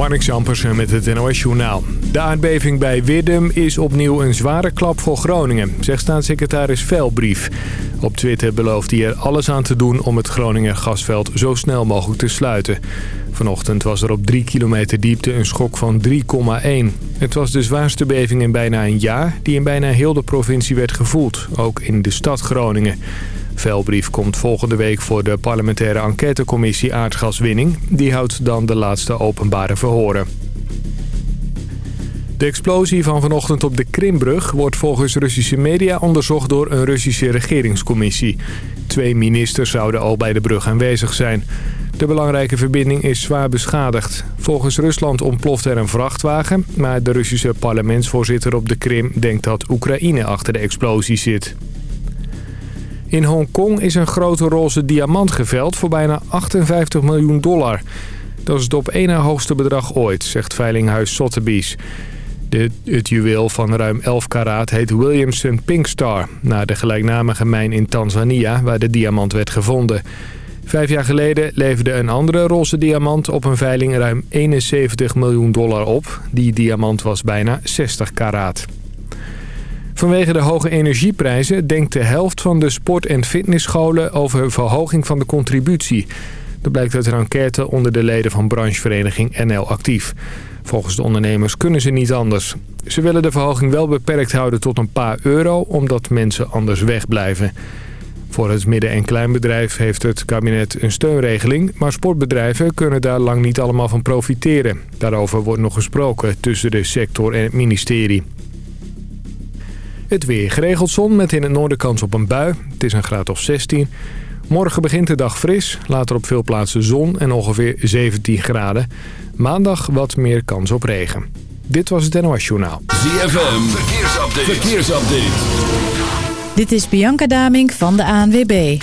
Marnik Zampersen met het NOS Journaal. De aardbeving bij Wirdum is opnieuw een zware klap voor Groningen, zegt staatssecretaris Velbrief. Op Twitter belooft hij er alles aan te doen om het Groninger gasveld zo snel mogelijk te sluiten. Vanochtend was er op 3 kilometer diepte een schok van 3,1. Het was de zwaarste beving in bijna een jaar die in bijna heel de provincie werd gevoeld, ook in de stad Groningen. Velbrief komt volgende week voor de parlementaire enquêtecommissie aardgaswinning. Die houdt dan de laatste openbare verhoren. De explosie van vanochtend op de Krimbrug wordt volgens Russische media onderzocht door een Russische regeringscommissie. Twee ministers zouden al bij de brug aanwezig zijn. De belangrijke verbinding is zwaar beschadigd. Volgens Rusland ontploft er een vrachtwagen, maar de Russische parlementsvoorzitter op de Krim denkt dat Oekraïne achter de explosie zit. In Hongkong is een grote roze diamant geveld voor bijna 58 miljoen dollar. Dat is het op één na hoogste bedrag ooit, zegt veilinghuis Sotheby's. De, het juweel van ruim 11 karaat heet Williamson Pink Star... na de gelijknamige mijn in Tanzania waar de diamant werd gevonden. Vijf jaar geleden leverde een andere roze diamant op een veiling ruim 71 miljoen dollar op. Die diamant was bijna 60 karaat. Vanwege de hoge energieprijzen denkt de helft van de sport- en fitnessscholen over verhoging van de contributie. Dat blijkt uit een enquête onder de leden van branchevereniging NL Actief. Volgens de ondernemers kunnen ze niet anders. Ze willen de verhoging wel beperkt houden tot een paar euro, omdat mensen anders wegblijven. Voor het midden- en kleinbedrijf heeft het kabinet een steunregeling... maar sportbedrijven kunnen daar lang niet allemaal van profiteren. Daarover wordt nog gesproken tussen de sector en het ministerie. Het weer geregeld zon met in het noorden kans op een bui. Het is een graad of 16. Morgen begint de dag fris, later op veel plaatsen zon en ongeveer 17 graden. Maandag wat meer kans op regen. Dit was het NOS Journaal. ZFM, verkeersupdate. verkeersupdate. Dit is Bianca Damink van de ANWB.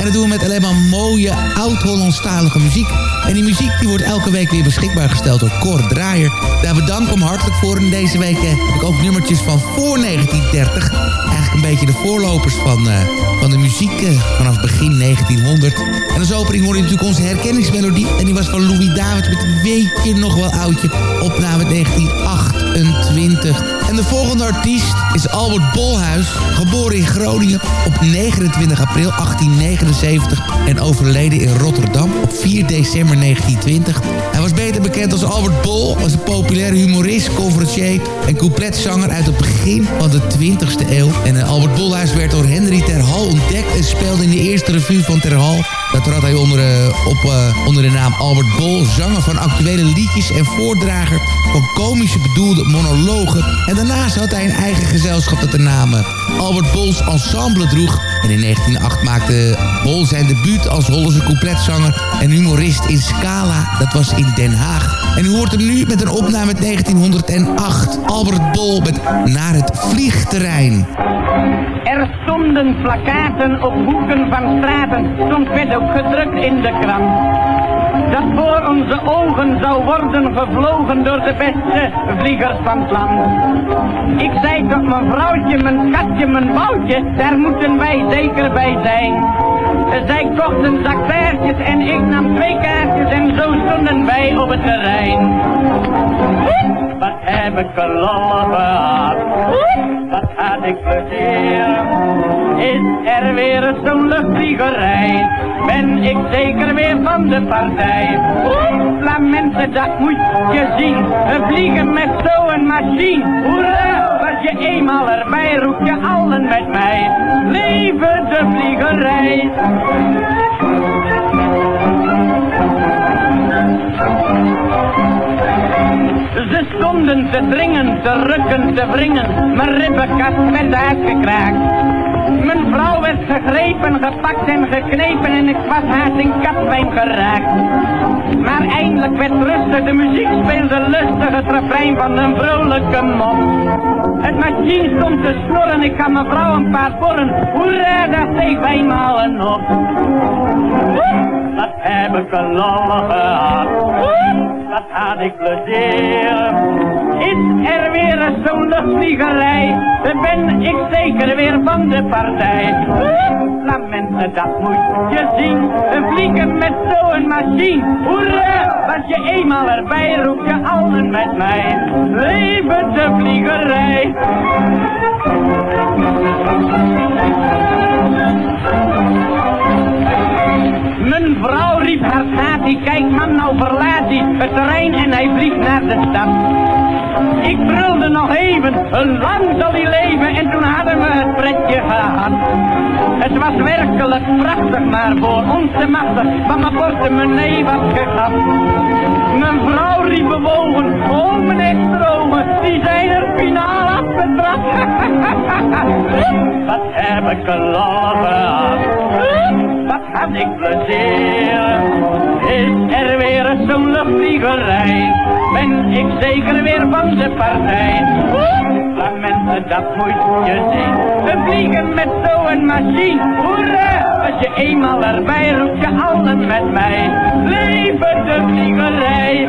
En dat doen we met alleen maar mooie oud-Hollandstalige muziek. En die muziek die wordt elke week weer beschikbaar gesteld door Cor Draaier. Daar bedank ik hartelijk voor. En deze week heb ik ook nummertjes van voor 1930. Eigenlijk een beetje de voorlopers van, eh, van de muziek eh, vanaf begin 1900. En als opening hoor je natuurlijk onze herkenningsmelodie. En die was van Louis David met Weet je nog wel oudje. Opname 1928. En de volgende artiest is Albert Bolhuis. Geboren in Groningen op 29 april 1879. En overleden in Rotterdam op 4 december 1920. Hij was beter bekend als Albert Bol. Was een populaire humorist, conferencier en coupletzanger uit het begin van de 20e eeuw. En eh, Albert Bolhuis werd door Henry Terhal ontdekt en speelde in de eerste revue van Terhal. Dat trad hij onder, eh, op, eh, onder de naam Albert Bol, zanger van actuele liedjes en voordrager van komische bedoelde monologen. En daarnaast had hij een eigen gezelschap dat de naam Albert Bols Ensemble droeg. En in 1908 maakte Bol zijn debuut als Hollandse coupletzanger en humorist in Scala. Dat was in Den Haag. En u hoort hem nu met een opname uit 1908. Albert Bol met Naar het Vliegterrein. Er stonden plakaten op hoeken van straten, soms werd ook gedrukt in de krant. Dat voor onze ogen zou worden gevlogen door de beste vliegers van het land. Ik zei tot mijn vrouwtje, mijn schatje, mijn boutje, daar moeten wij zeker bij zijn. Zij kocht een en ik nam twee kaartjes en zo stonden wij op het terrein. Wat ik een lol gehad. Wat had ik plezier. Is er weer zo'n luchtvliegerij? Ben ik zeker weer van de partij? La mensen, dat moet je zien. We vliegen met zo'n machine. Hoera! Was je eenmaal erbij, roep je allen met mij. Leven de vliegerij! Ze stonden te dringen, te rukken, te wringen. Mijn ribbenkast werd uitgekraakt. Mijn vrouw werd gegrepen, gepakt en geknepen en ik was haast in kapwijn geraakt. Maar eindelijk werd rustig, de muziek speelde lustig, het refrein van een vrolijke mop. Het machine stond te snorren, ik kan mijn vrouw een paar porren. Hoera, daar steeg eenmaal een op. Wat heb ik een lol gehad. Wat had ik plezier. Is er weer zo'n luchtvliegerij? Dan ben ik zeker weer van de partij. La mensen, dat moet je zien. We vliegen met zo'n machine. Hoera, was je eenmaal erbij, roep je allen met mij. Leven de vliegerij. Vrouw riep haar die kijk man nou verlaat hij het terrein en hij vliegt naar de stad. Ik brulde nog even, lang zal hij leven en toen hadden we het pretje gehad. Het was werkelijk prachtig, maar voor ons te machtig, want mijn portemonnee was gegat. Mijn vrouw riep bewogen, oh meneer Stromen, die zijn er finaal afgetrapt. Wat heb ik een had ik plezier. Is er weer zo'n luchtvliegerij? Ben ik zeker weer van de partij? Mensen, dat moet je zien. We vliegen met zo'n machine. Hoera! Als je eenmaal erbij roep je allen met mij. Leven de vliegerij!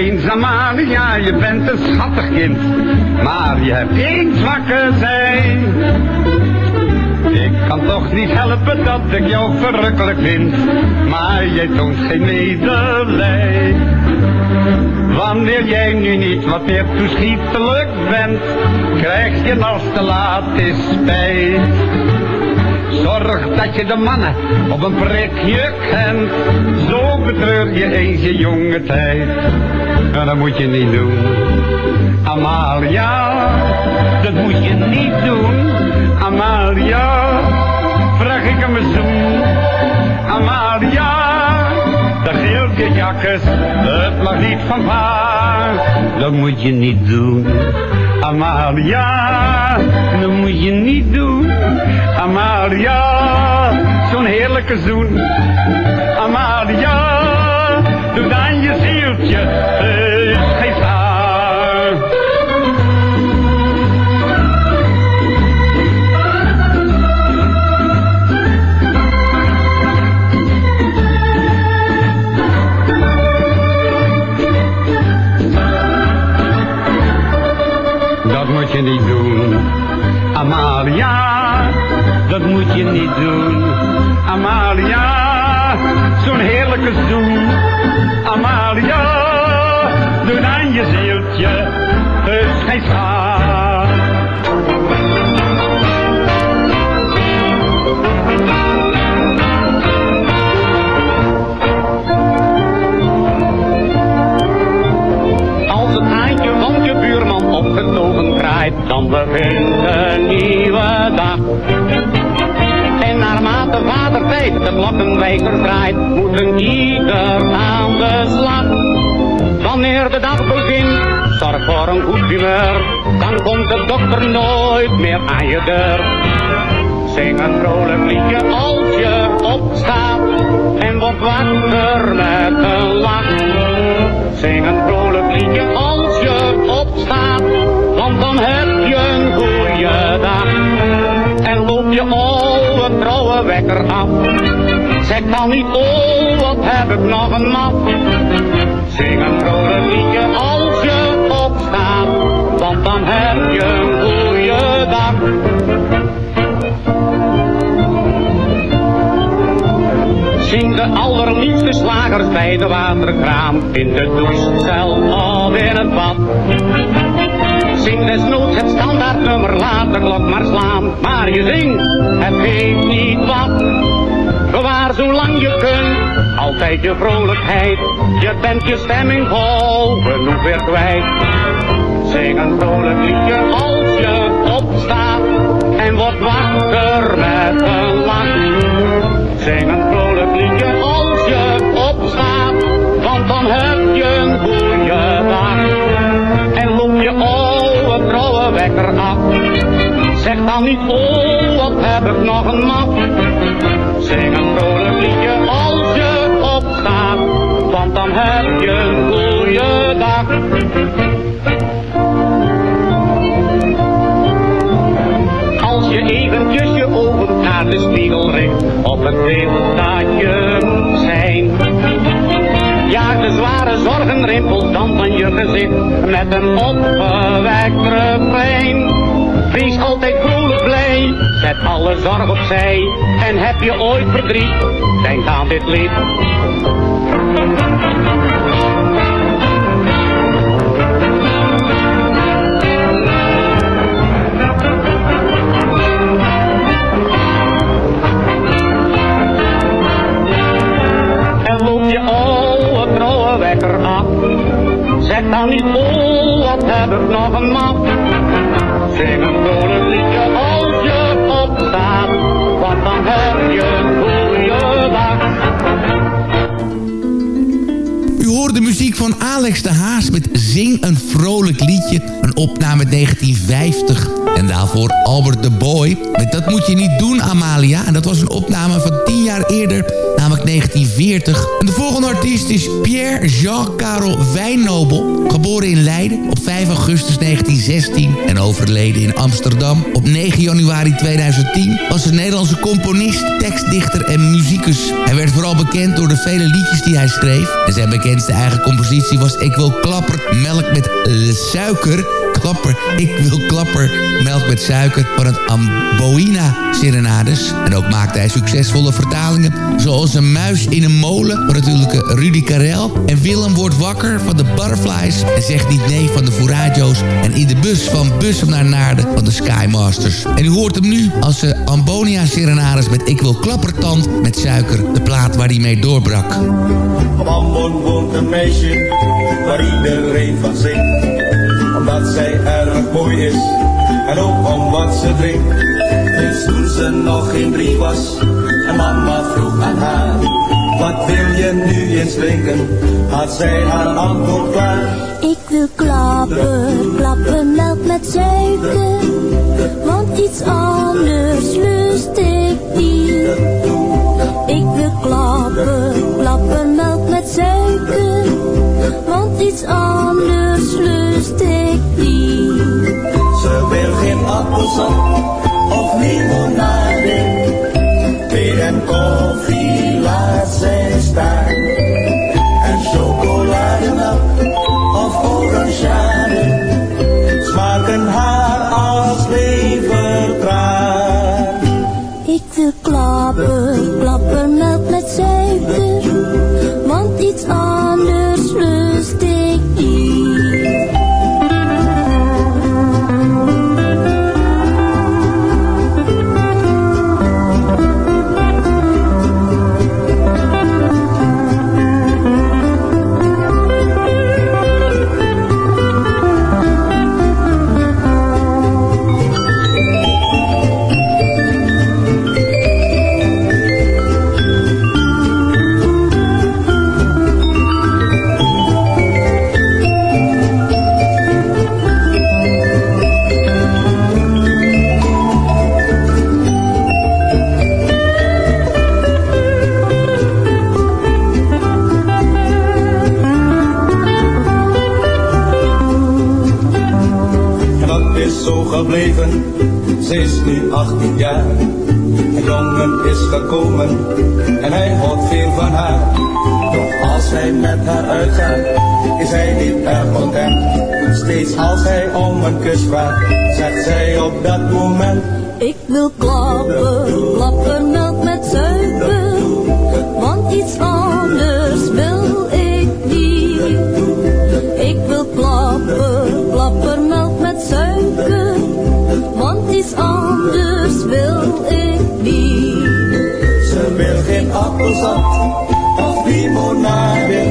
Aan ja, je bent een schattig kind, maar je hebt één zwakke zij. Ik kan toch niet helpen dat ik jou verrukkelijk vind, maar jij toont geen medelij. Wanneer jij nu niet wat meer toeschietelijk bent, krijg je als te laat is spijt. Zorg dat je de mannen op een prikje kent, zo betreur je eens je jonge tijd. En dat moet je niet doen, Amalia, dat moet je niet doen, Amalia. Vraag ik hem een zoen, Amalia, de geel jakkes, het mag niet van pa. Dat moet je niet doen, Amalia, dat moet je niet doen, Amalia. Zo'n heerlijke zoen, Amalia, doe dan je zieltje, De dag begint, zorg voor een goed humeur, dan komt de dokter nooit meer aan je deur. Zing een vrolijk liedje als je opstaat en wordt wakker met een lach. Zing een vrolijk liedje als je opstaat, want dan heb je een goede dag. En loop je oude trouwe wekker af. Zeg dan niet, oh wat heb ik nog een map. Zing een vrolijk liedje als je opstaat, want dan heb je een goede dag. Zing de allerliefste slagers bij de waterkraam, in de douchecel of in het bad. Zing desnoods het standaardnummer, laat de klok maar slaan, maar je zingt, het geeft niet wat. Bewaar zolang je kunt, altijd je vrolijkheid, je bent je stemming vol, genoeg weer kwijt. Zing een vrolijk liedje als je opstaat en wordt wakker met een lach. Zing een vrolijk liedje als je opstaat, want dan heb je een goede dag. En loop je oude trouwe wekker af. Zeg dan niet, oh wat heb ik nog een map. Zing een vrolijk liedje als je opstaat, want dan heb je een goede dag. Als je eventjes je ogen naar de spiegel richt, op het beeld dat je zijn. Jaag de zware zorgenrimpels dan van je gezicht, met een opgewekt refrein. Wees altijd vrolijk blij, zet alle zorg opzij. En heb je ooit verdriet, denk aan dit lied. En loop je oude trouwe wekker af. Zeg dan niet, oh wat heb ik nog een map. Zing een als je opstaat, want dan heb je een goede dag. U hoort de muziek van Alex de Haas met Zing een vrolijk liedje. Een opname uit 1950. En daarvoor Albert de Boy met Dat moet je niet doen Amalia. En dat was een opname van 10 jaar eerder, namelijk 1940. En de volgende artiest is Pierre Jean Carel Wijnnobel. Geboren in Leiden op 5 augustus 1916 en overleden in Amsterdam op 9 januari 2010... was een Nederlandse componist, tekstdichter en muzikus. Hij werd vooral bekend door de vele liedjes die hij schreef. En zijn bekendste eigen compositie was Ik wil klapper, melk met suiker klapper, ik wil klapper, melk met suiker van het Amboina Serenades. En ook maakte hij succesvolle vertalingen, zoals Een muis in een molen van natuurlijk eh, Rudy Karel. En Willem wordt wakker van de Butterflies en zegt niet nee van de Furajo's. En in de bus van Bussum naar Naarden van de Skymasters. En u hoort hem nu als de Ambonia Serenades met Ik wil klappertand met suiker, de plaat waar hij mee doorbrak. Ambon woont een meisje waar iedereen van zingt. Omdat zij erg mooi is en ook om wat ze drinkt. Dus toen ze nog geen drie was en mama vroeg aan haar. Wat wil je nu eens drinken? Had zij haar antwoord klaar. Ik wil klapper, klapper melk met suiker. Want iets anders lust ik niet. Ik wil klapper, klapper melk met suiker. Want iets anders lust ik niet. Ze wil geen appelsap of limonade. Thee en koffie laat zij staan. En chocolademelk of orangeade. Smaken haar als levertraan. Ik wil klapper, klapper melk met suiker. Iets anders lust ik niet. Gebleven, ze is nu 18 jaar. Een jongen is gekomen en hij houdt veel van haar. Doch als hij met haar uitgaat, is hij niet erg content. Steeds als hij om een kus vraagt, zegt zij op dat moment. Ik wil klappen, klappen melk met suiker. Want iets anders appelsap of limonade.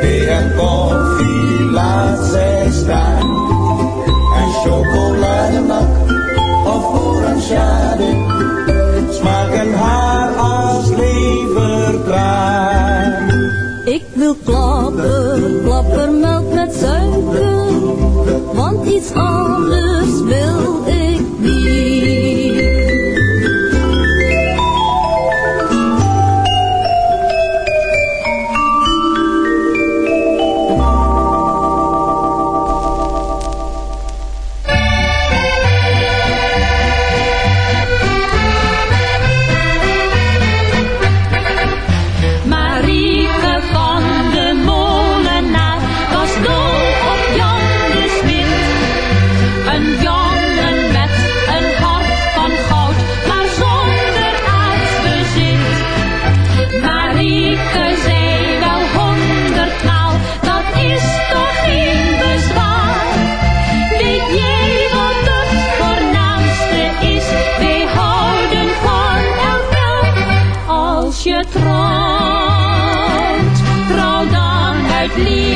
Thee en koffie laat zij staan. En chocolademelk of orangeade. Smaken haar als levertraan. Ik wil klappen, klappen melk met suiker. Want iets anders wil dan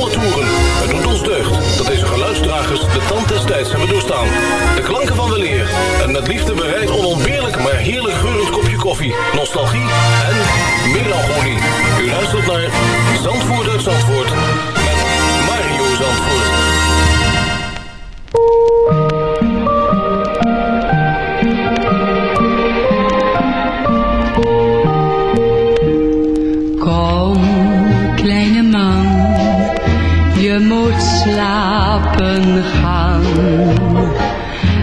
het doet ons deugd dat deze geluidsdragers de tand des tijds hebben doorstaan. De klanken van weleer en met liefde bereid onontbeerlijk maar heerlijk geurend kopje koffie, nostalgie en melancholie. U luistert naar Zandvoort Zandvoort moet slapen gaan.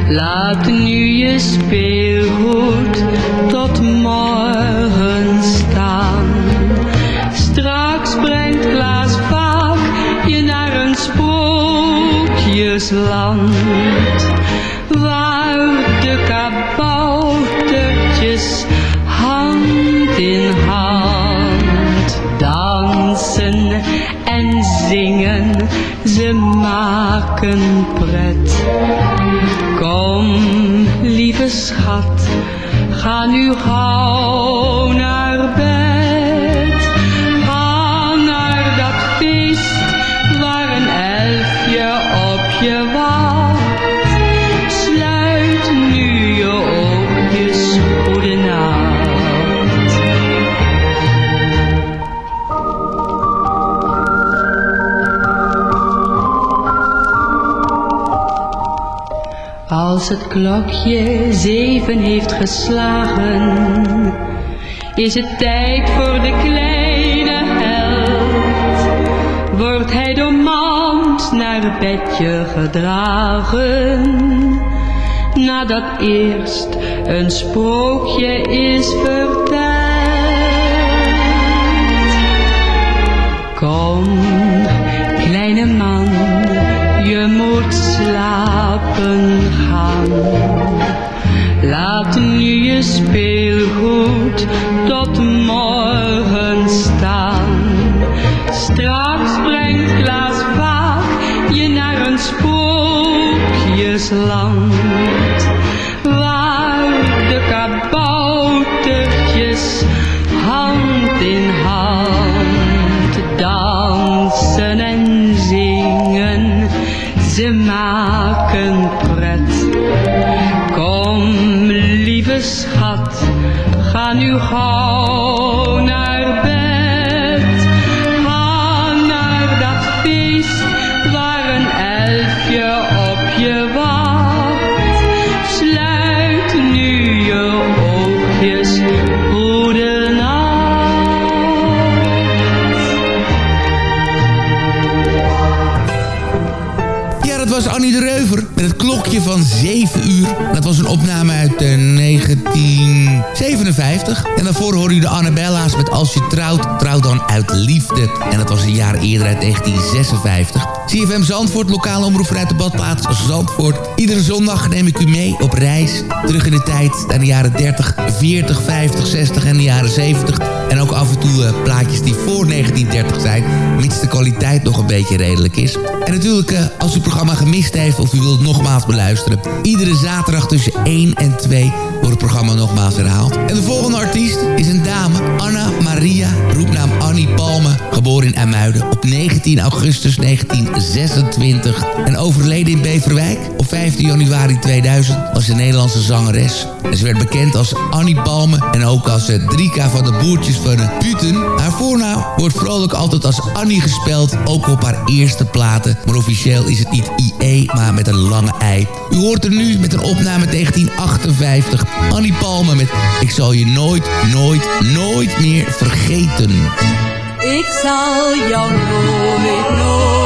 Laat nu je speelgoed tot morgen staan. Straks brengt Klaas vaak je naar een sprookjesland. Maken pret. Kom, lieve schat, ga nu gauw Als het klokje zeven heeft geslagen, is het tijd voor de kleine held. Wordt hij door mand naar bedje gedragen, nadat eerst een sprookje is verteld. Kom, kleine man, je moet slapen Laat nu je speelgoed tot morgen staan. Straks brengt Klaas vaak je naar een sprookjesland. Waar de kaboutertjes 7 uur. Dat was een opname uit eh, 1957. En daarvoor hoorde u de Annabella's met Als je trouwt, trouw dan uit liefde. En dat was een jaar eerder uit 1956. CFM Zandvoort, lokale omroep vanuit de badplaats Zandvoort. Iedere zondag neem ik u mee op reis. Terug in de tijd naar de jaren 30, 40, 50, 60 en de jaren 70. En ook af en toe eh, plaatjes die voor 1930 zijn. Mits de kwaliteit nog een beetje redelijk is. En natuurlijk, eh, als u het programma gemist heeft of u wilt nogmaals beluisteren. Iedere zaterdag tussen 1 en 2 het programma nogmaals herhaald. En de volgende artiest is een dame, Anna Maria, roepnaam Annie Palme. Geboren in IJmuiden op 19 augustus 1926. En overleden in Beverwijk op 15 januari 2000 was een Nederlandse zangeres. En ze werd bekend als Annie Palme en ook als eh, Drika van de Boertjes van de Puten. Haar voornaam wordt vrolijk altijd als Annie gespeld, ook op haar eerste platen. Maar officieel is het niet IE, maar met een lange ei. U hoort er nu met een opname 1958. Annie Palme met Ik zal je nooit, nooit, nooit meer vergeten. Ik zal jou nooit, nooit,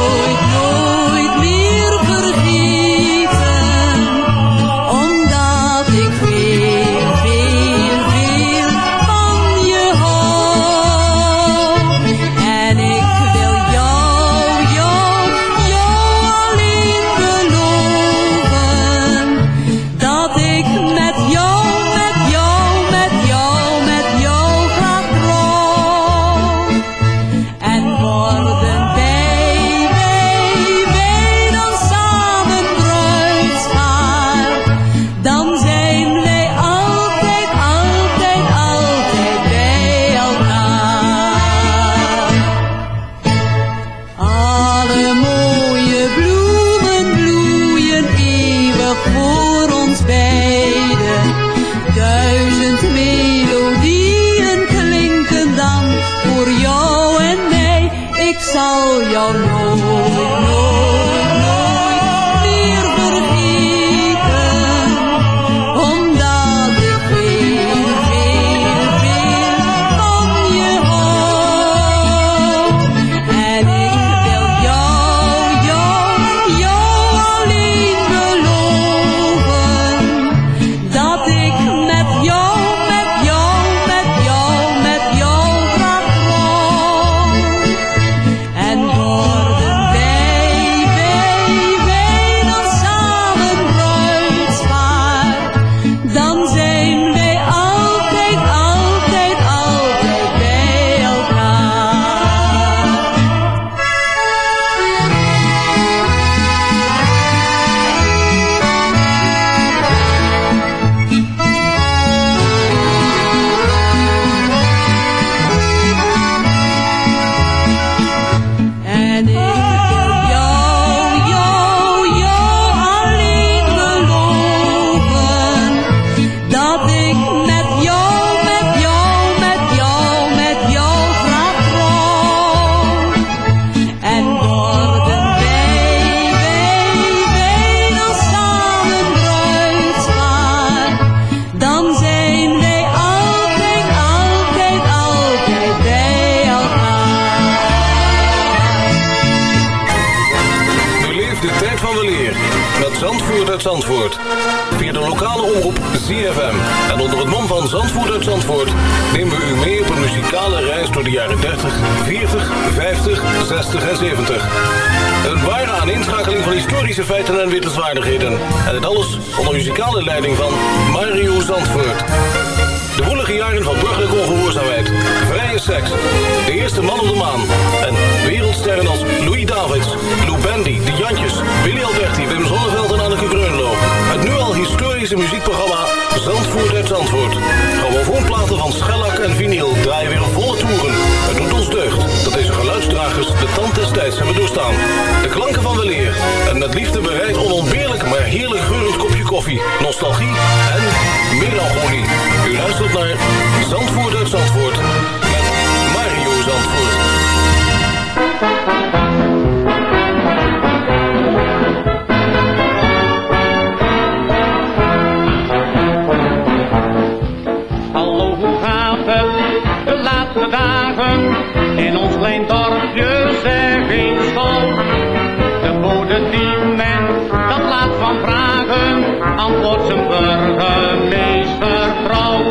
antwoordt zijn burgemeester trouw.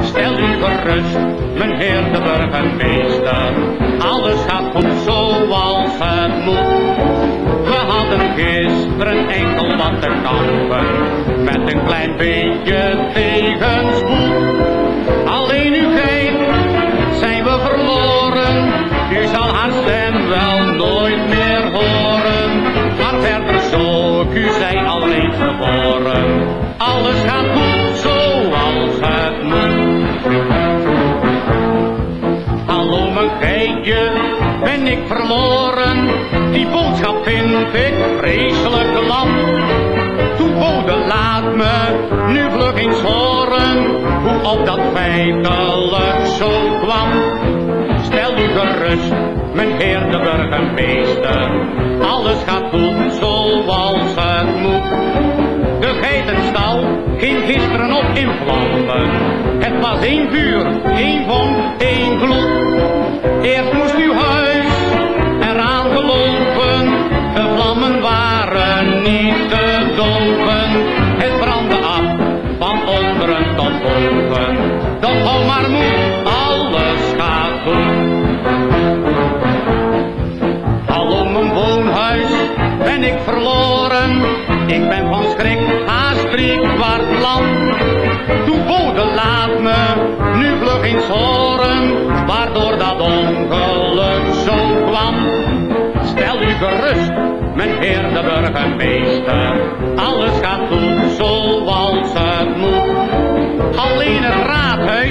Stel u gerust, meneer de burgemeester, alles gaat goed zoals het moet. We hadden gisteren enkel wat te kampen, met een klein beetje tegenspoed. Alleen u kijkt, zijn we verloren. U zal haar stem wel nooit meer Alles gaat goed zoals het moet. Hallo mijn geitje, ben ik verloren? Die boodschap vind ik vreselijk lam. Toen bode laat me nu vlug eens horen hoe op dat feitelijk zo kwam. Stel u gerust, meneer de burgemeester, alles gaat goed zoals het moet. Geitenstal ging gisteren op in vlammen. Het was één vuur, één vonk, één gloed. Eerst moest uw huis eraan gelopen. De vlammen waren niet te doven. Het brandde af van onderen tot boven. Doch hou maar moed, alles gaat goed. Verloren. Ik ben van schrik haast drie kwart land. Toen bode laat me nu vlug eens horen, waardoor dat ongeluk zo kwam. Stel u gerust, meneer de burgemeester, alles gaat goed zoals het moet. Alleen het raadhuis,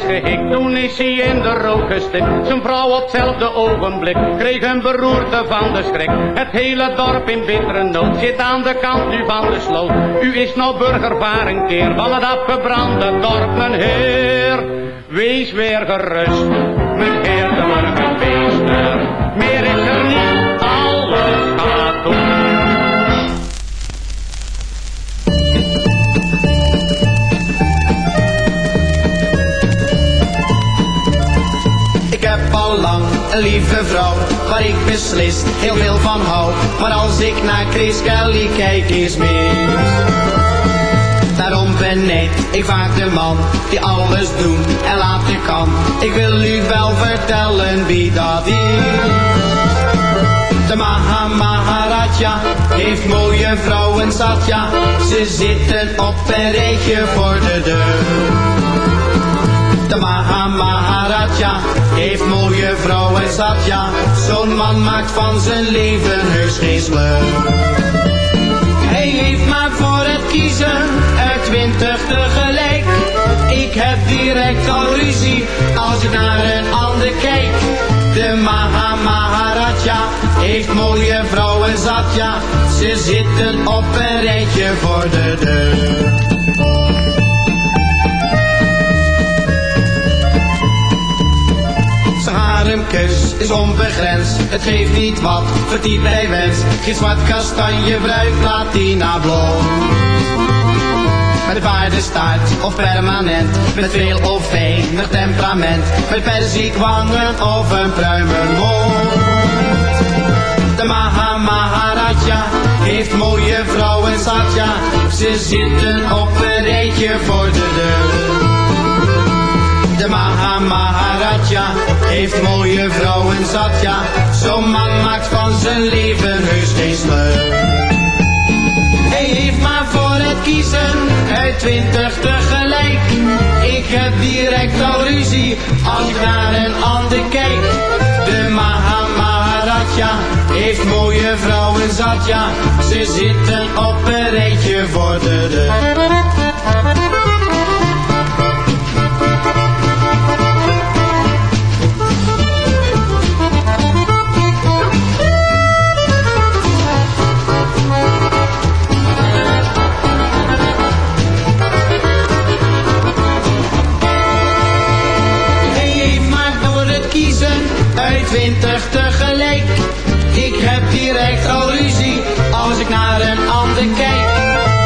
eerst toen is hij in de rook gestikt. Zijn vrouw op hetzelfde ogenblik kreeg een beroerte van de schrik. Het hele dorp in bittere nood zit aan de kant nu van de sloot. U is nou burgervaar een keer van het afgebrande dorp, mijn heer. Wees weer gerust, meneer de burgemeester. Meer een lieve vrouw, waar ik beslist heel veel van hou. Maar als ik naar Chris Kelly kijk, is mis. Daarom ben ik vaak de man die alles doen en laten kan. Ik wil u wel vertellen wie dat is. De Maha Maharaja heeft mooie vrouwen zat, ja. Ze zitten op een rijtje voor de deur. De Maha Maharaja heeft mooie vrouwen zat, ja. Zo'n man maakt van zijn leven heus geen. Hij heeft maar voor het kiezen er twintig tegelijk. Ik heb direct al ruzie als ik naar een ander kijk. De Maha Maharaja heeft mooie vrouwen zat, ja. Ze zitten op een rijtje voor de deur. Is onbegrensd. Het geeft niet wat, verdiep bij wens. Geen zwart kastanje, bruik, platina, blond. Met paardenstaart of permanent, met veel of weinig temperament. Met perziekwangen of een pruimenmond. De Maha Maharaja heeft mooie vrouwen zat, ja. Ze zitten op een rijtje voor de deur. De Maha Maharaja heeft mooie vrouwen zat, ja. Zo'n man maakt van zijn leven heus geen sleur. Hij heeft maar voor het kiezen uit twintig tegelijk. Ik heb direct al ruzie als ik naar een ander kijk. De Maha Maharaja heeft mooie vrouwen zat, ja. Ze zitten op een rijtje voor de deur. Twintig tegelijk. Ik heb direct al ruzie als ik naar een ander kijk.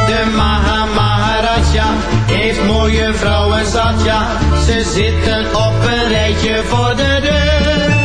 De Maha Maharaja heeft mooie vrouwen zat, ja. Ze zitten op een rijtje voor de deur.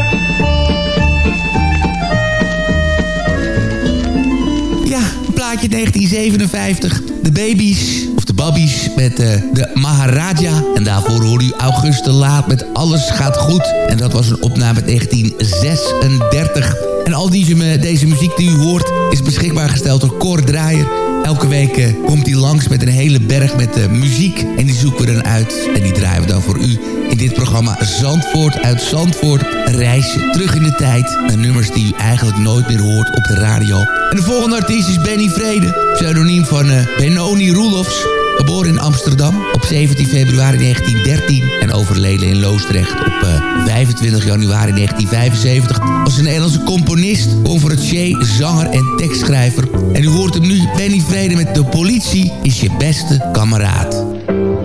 Ja, plaatje 1957. De baby's, babbies met eh, de Maharaja. En daarvoor hoorde u Auguste Laat met Alles gaat goed. En dat was een opname uit 1936. En al deze, deze muziek die u hoort is beschikbaar gesteld door Cor Draaier. Elke week komt hij langs met een hele berg met muziek. En die zoeken we dan uit. En die draaien we dan voor u in dit programma Zandvoort uit Zandvoort. Reisje terug in de tijd. Naar nummers die u eigenlijk nooit meer hoort op de radio. En de volgende artiest is Benny Vrede. Pseudoniem van Benoni Roelofs. Geboren in Amsterdam op 17 februari 1913 en overleden in Loosdrecht op eh, 25 januari 1975 was een Nederlandse componist, conferencier, zanger en tekstschrijver. En u hoort hem nu, Benny Vrede met De Politie is je beste kameraad.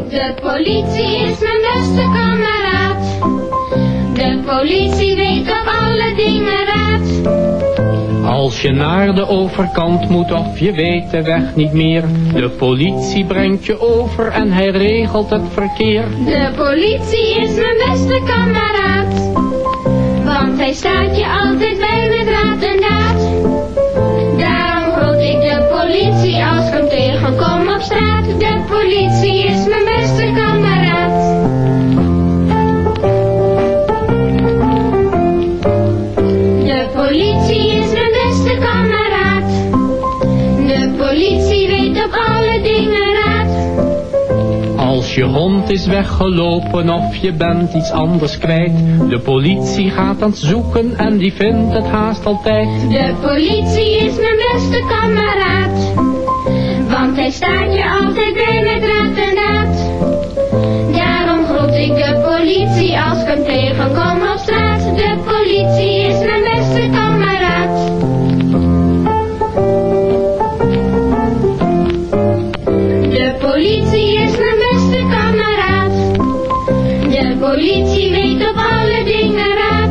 De politie is mijn beste kameraad. De politie weet op alle dingen raad. Als je naar de overkant moet of je weet de weg niet meer. De politie brengt je over en hij regelt het verkeer. De politie is mijn beste kameraad. Want hij staat je altijd bij met raad en daad. Daarom groet ik de politie als ik hem tegenkom op straat. De politie is mijn beste kameraad. Politie beste kameraad. De politie weet op alle dingen raad. Als je hond is weggelopen of je bent iets anders kwijt. De politie gaat aan het zoeken en die vindt het haast altijd. De politie is mijn beste kameraad. Want hij staat je altijd bij met raad en daad. Daarom groet ik de politie als ik hem tegenkom op straat. De politie is mijn beste kameraad. Politie is mijn beste kameraad. De politie weet op alle dingen raad.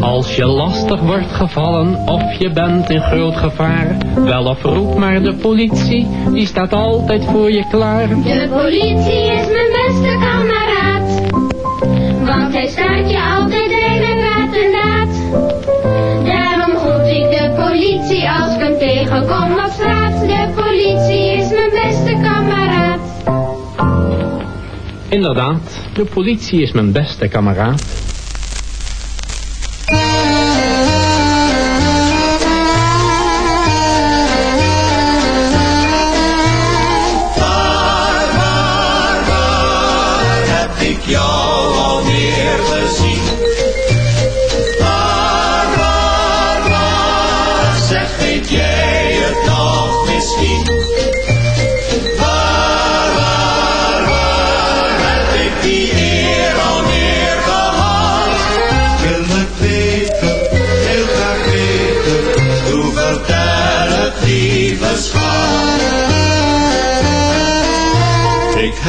Als je lastig wordt gevallen of je bent in groot gevaar. Wel of roep maar de politie, die staat altijd voor je klaar. De politie is mijn beste kameraad. Want hij staat je altijd bij met raad en daad. Daarom groet ik de politie als ik hem tegenkom op straat. Inderdaad, de politie is mijn beste kameraad.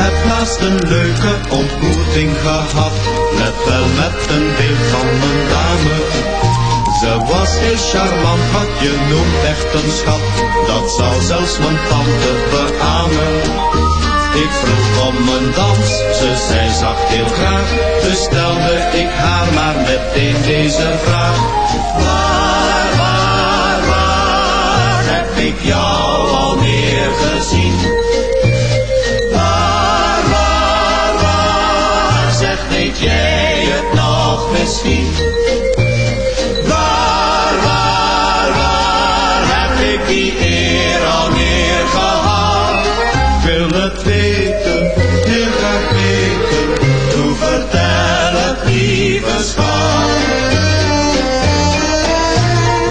Heb naast een leuke ontmoeting gehad, net wel met een beeld van een dame. Ze was heel charmant, wat je noemt echt een schat, dat zou zelfs mijn tante beamen. Ik vroeg om een dans, ze zei zacht heel graag, dus stelde ik haar maar meteen deze vraag. Waar, waar, waar heb ik jou al meer gezien? Waar, waar, waar heb ik die eer al meer gehad? Wil het weten, heel graag weten, doe vertel het lieve schat.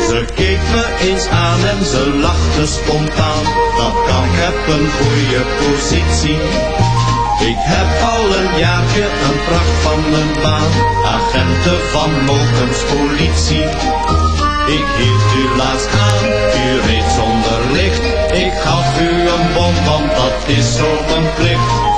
Ze keek me eens aan en ze lachte spontaan, dat kan, ik heb een goede positie. Ik heb al een jaartje een pracht van agenten van Mokens politie. Ik hield u laatst aan, u reed zonder licht. Ik gaf u een bom, want dat is zo mijn plicht.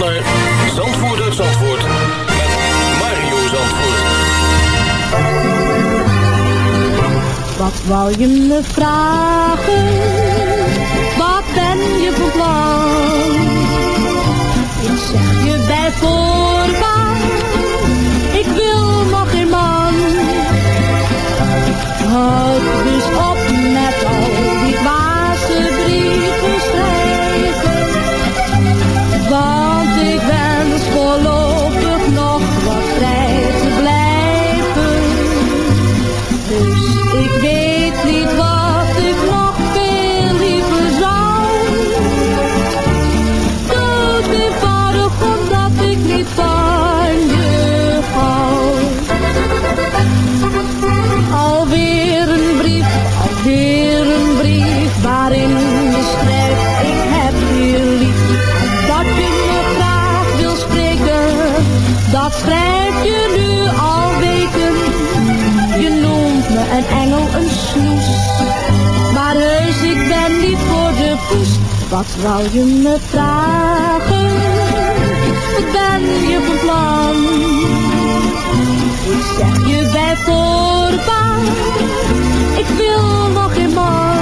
Luistert naar Zandvoort Zandvoort met Mario Zandvoort. Wat wou je me vragen? Wat ben je van plan? Ik zeg je bij voorbaat, ik wil nog geen man. Houd dus op met al die dwaze voorlopig nog wat vrij te blijven. Dus ik weet engel, een snoes. Maar heus, ik ben niet voor de poes. Wat wou je me vragen? Wat ben je van plan? Ik zeg je bij voorbaat, ik wil nog geen man.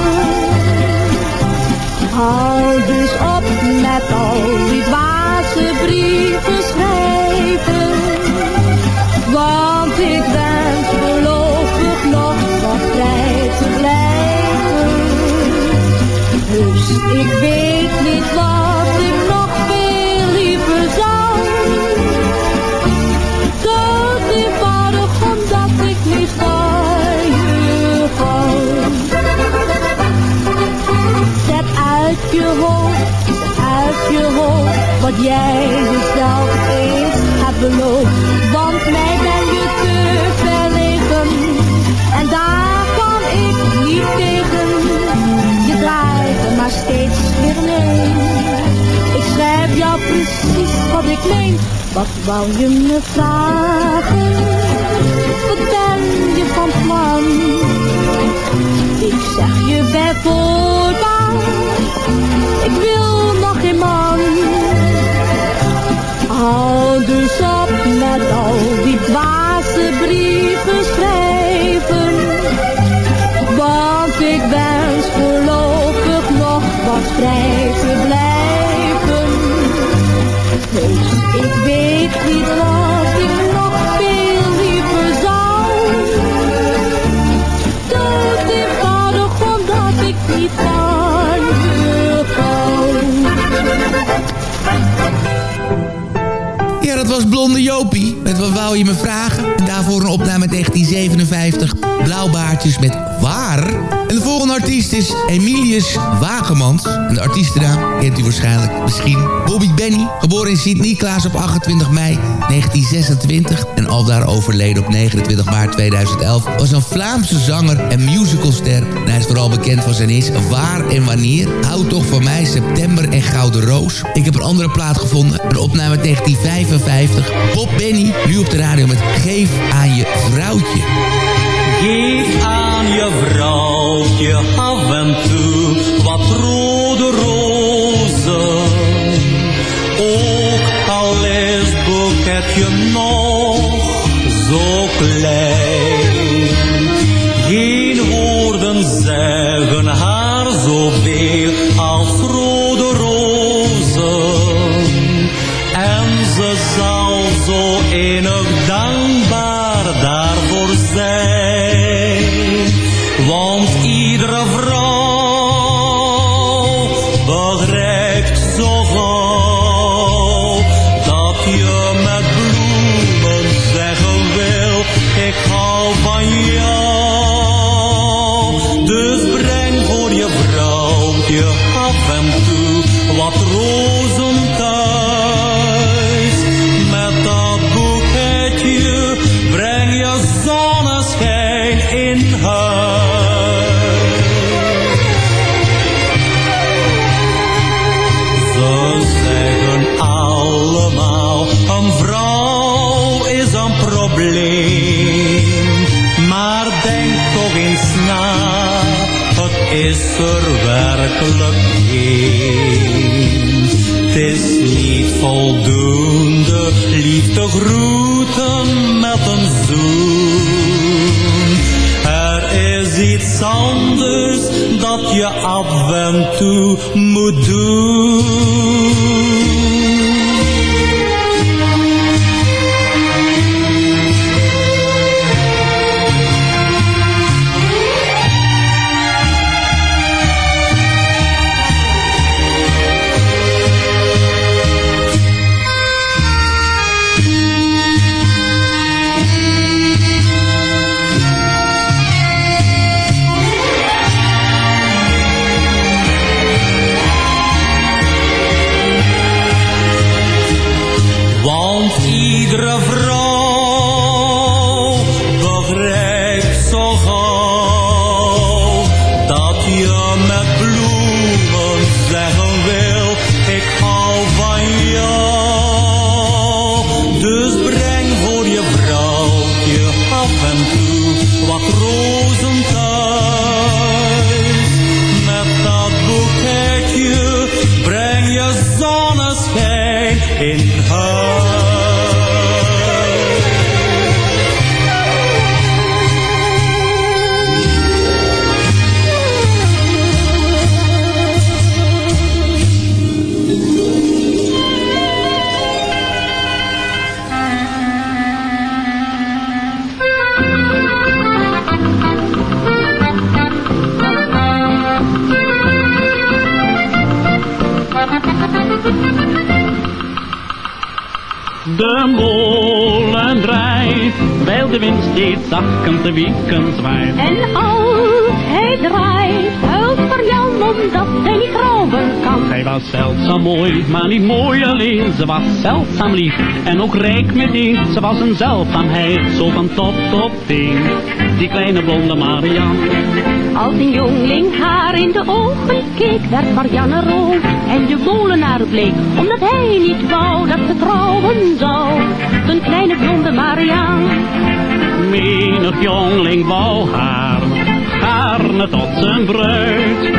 Hou dus op met al die dwaze brieven schrijven. Want ik ben nog te blijven. Dus ik weet niet wat Wat wou je me vragen? Wat ben je van plan? Ik zeg je bij voorbaat, ik wil nog geen man. Al dus op met al die dwaze brieven schrijven. Want ik wens voorlopig nog wat vrij te blijven. Dus ik weet was Blonde Jopie. Met wat wou je me vragen? En daarvoor een opname 1957. Blauwbaardjes met Waar. En de volgende artiest is Emilius Wagemans. En de artiestennaam kent u waarschijnlijk misschien. Bobby Benny, geboren in Sint-Niklaas op 28 mei 1926. En aldaar overleden op 29 maart 2011. Was een Vlaamse zanger en musicalster. En hij is vooral bekend van zijn hits Waar en Wanneer. Houd toch van mij, September en Gouden Roos. Ik heb een andere plaat gevonden. Een opname uit 1955. Bob Benny, nu op de radio met Geef aan je vrouwtje. Vrouwtje liefde groeten met een zoen. Er is iets anders dat je af en toe moet doen. Zeldzaam lief en ook rijk meteen. Ze was een zeldzaamheid, zo van top tot teen. Die kleine blonde Marian. Als een jongling haar in de ogen keek, werd Marianne rood en de molenaar bleek. Omdat hij niet wou dat ze trouwen zou. Een kleine blonde Marian. Menig jongling wou haar, gaarne tot zijn bruid.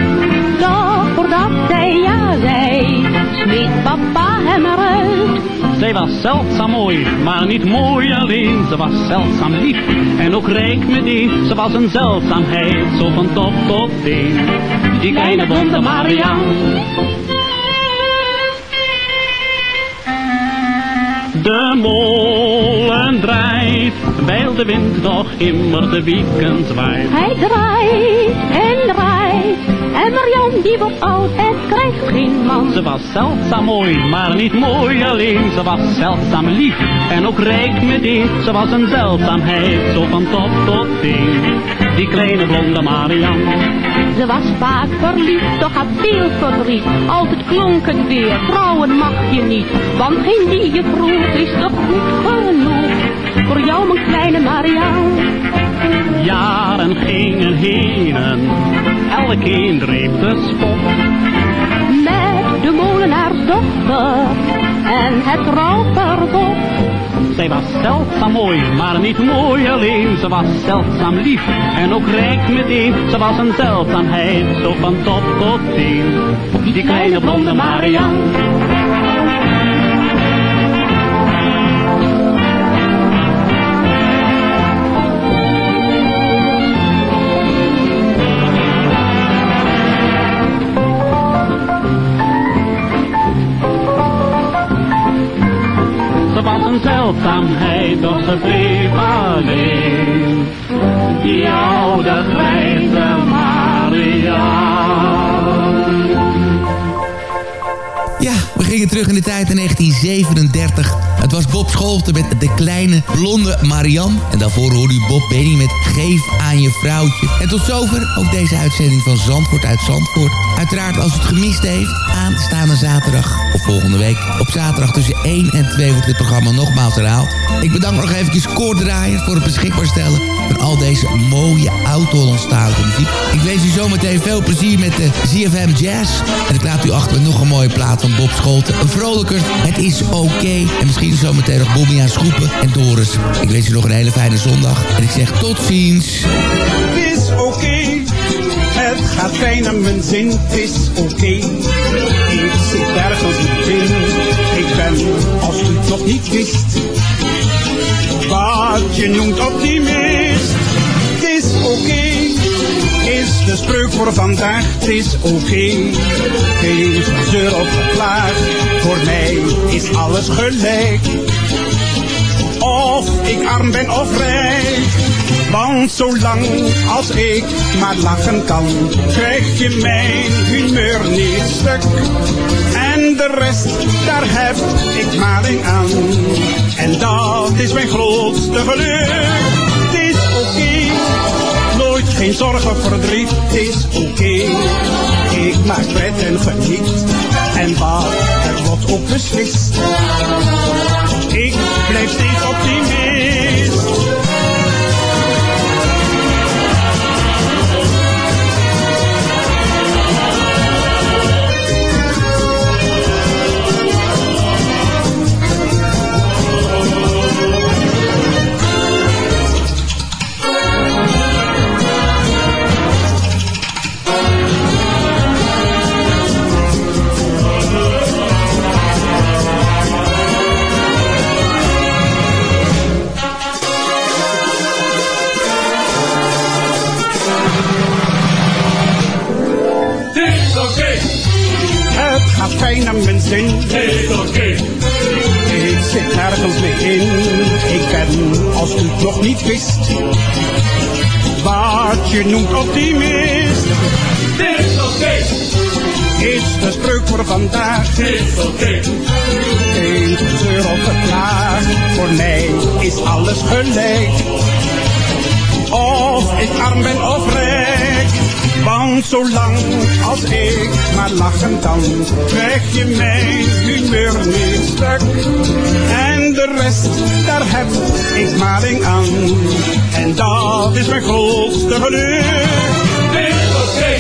Doch voordat zij ja zei, smeet papa. Zij was zeldzaam mooi, maar niet mooi alleen. Ze was zeldzaam lief en ook rijk meteen. Ze was een zeldzaamheid, zo van top tot teen. Die kleine blonde Marianne. De molen draait, wijl de wind nog immer de wieken zwaait. Hij draait en draait. En Marian die wordt oud en krijgt geen man. Ze was zeldzaam mooi, maar niet mooi alleen. Ze was zeldzaam lief en ook rijk meteen. Ze was een zeldzaamheid, zo van top tot teen. Die kleine blonde Marian. Ze was vaak verliefd, toch had veel verdriet. Altijd klonk het weer, trouwen mag je niet. Want geen die je vroeg is toch goed genoeg. Voor jou mijn kleine Marian. Jaren gingen heen, elkeen dreef de spot. Met de molenaarsdochter en het rouwverbod. Zij was zeldzaam mooi, maar niet mooi alleen. Ze was zeldzaam lief en ook rijk meteen. Ze was een zeldzaamheid, zo van top tot teen. Die kleine blonde Marian. Zeldzaamheid, doch ze bleef. Die oude grijze Marian. Ja, we gingen terug in de tijd in 1937. Het was Bob Scholten met de kleine blonde Marian. En daarvoor hoorde u Bob Benny met Geef aan je vrouwtje. En tot zover ook deze uitzending van Zandvoort uit Zandvoort. Uiteraard als u het gemist heeft, aanstaande zaterdag of volgende week. Op zaterdag tussen 1 en 2 wordt dit programma nogmaals herhaald. Ik bedank nog eventjes Koord voor het beschikbaar stellen van al deze mooie oud-Hollandstalige muziek. Ik wens u zometeen veel plezier met de ZFM Jazz. En ik laat u achter met nog een mooie plaat van Bob Scholten. Een vrolijker, het is oké. En misschien zometeen nog aan Schoepen en Doris. Ik wens u nog een hele fijne zondag. En ik zeg tot ziens. Het is oké, het gaat fijn naar mijn zin, het is oké. Ik zit ergens in, ik ben, als u het nog niet wist, wat je noemt optimist. De spreuk voor vandaag, is oké. Geen gezeur of geklaag, voor mij is alles gelijk. Of ik arm ben of rijk. Want zolang als ik maar lachen kan, krijg je mijn humeur niet stuk. En de rest, daar heb ik maling aan. En dat is mijn grootste geluk. Geen zorgen, verdriet, is oké. Ik maak pret en geniet, en wat het lot ook beslist. Ik blijf steeds optimist. Zolang als ik maar lachen kan, krijg je mijn humeur niet stuk. En de rest, daar heb ik maling aan. En dat is mijn grootste geluk. Is oké,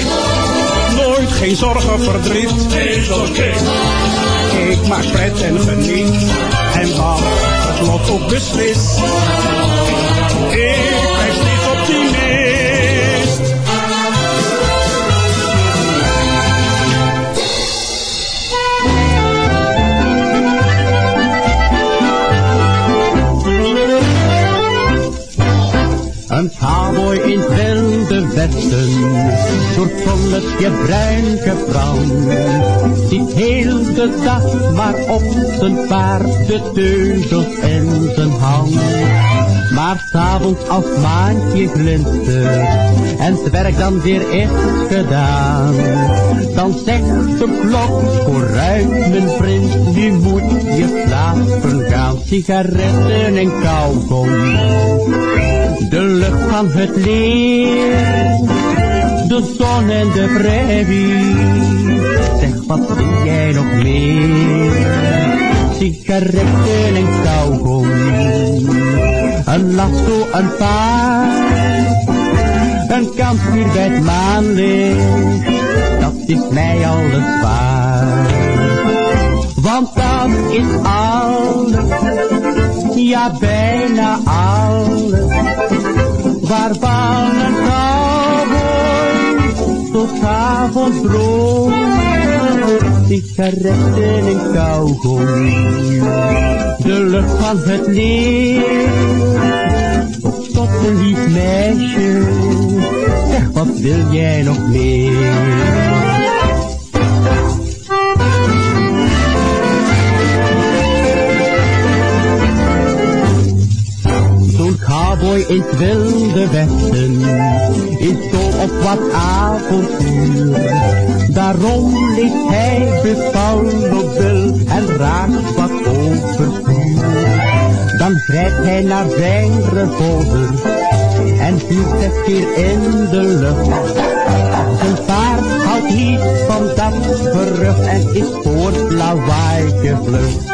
Nooit geen zorgen, verdriet. is oké. Ik maak pret en geniet. En wat het lot ook beslist. Westen, door bruin gebrand. Ziet heel de dag maar op zijn paard, de teugels in zijn hand. Maar s'avonds als het maantje glinstert en het werk dan weer is gedaan, dan zegt de klok vooruit mijn prins, nu moet je slapen gaan. Sigaretten en kauwgom, de lucht van het leer, de zon en de prairie. Zeg, wat wil jij nog meer? Sigaretten en kauwgom, een lasso, een paard, een kampvuur bij het maanlicht, dat is mij alles waard. Want dat is alles, ja bijna alles, waarvan een cowboy tot avond droomt. Sigaretten en kauwgom, de lucht van het licht. Tot een lief meisje, zeg wat wil jij nog meer? Cowboy in het wilde westen is dol op wat avontuur. Daarom ligt hij bevallen op wil en raakt wat overstuur. Dan grijpt hij naar zijn revolver en vuurt het keer in de lucht. Zijn paard houdt niet van dat gerucht en is voor het lawaai gevlucht.